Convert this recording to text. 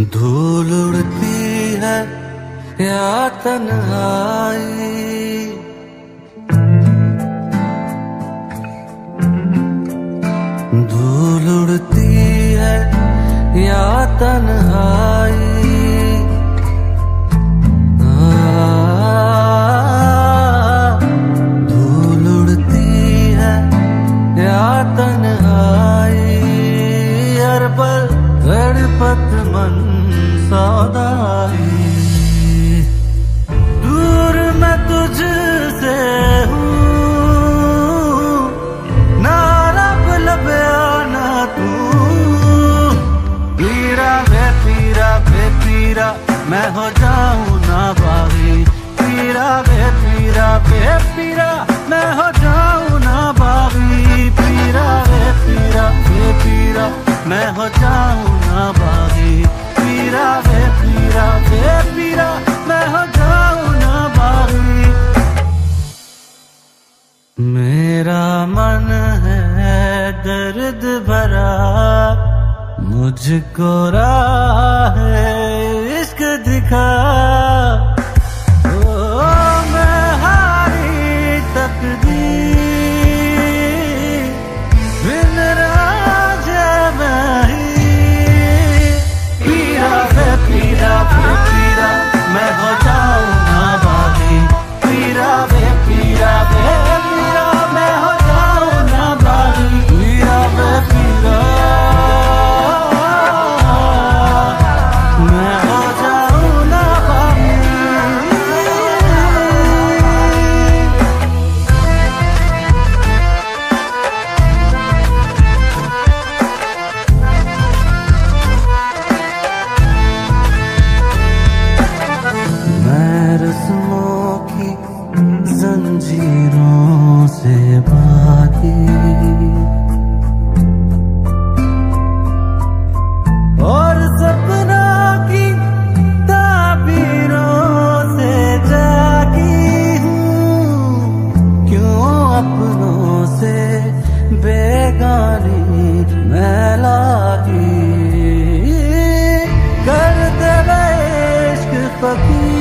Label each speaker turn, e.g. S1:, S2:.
S1: धूल उड़ती है या तन्हाई। धूल उड़ती है या तन्हाई। धूल उड़ती है या हर पल तड़पत मन सौदाई। दूर मैं तुझसे हूँ नब लब आना तू। पीरा वे पीरा वे पीरा, मैं हो जाऊँ दर्द भरा मुझको राह इश्क दिखा और सपना की ताबीरों से जागी हूँ। क्यों अपनों से बेगानी मैं लागी? कर दे फकीर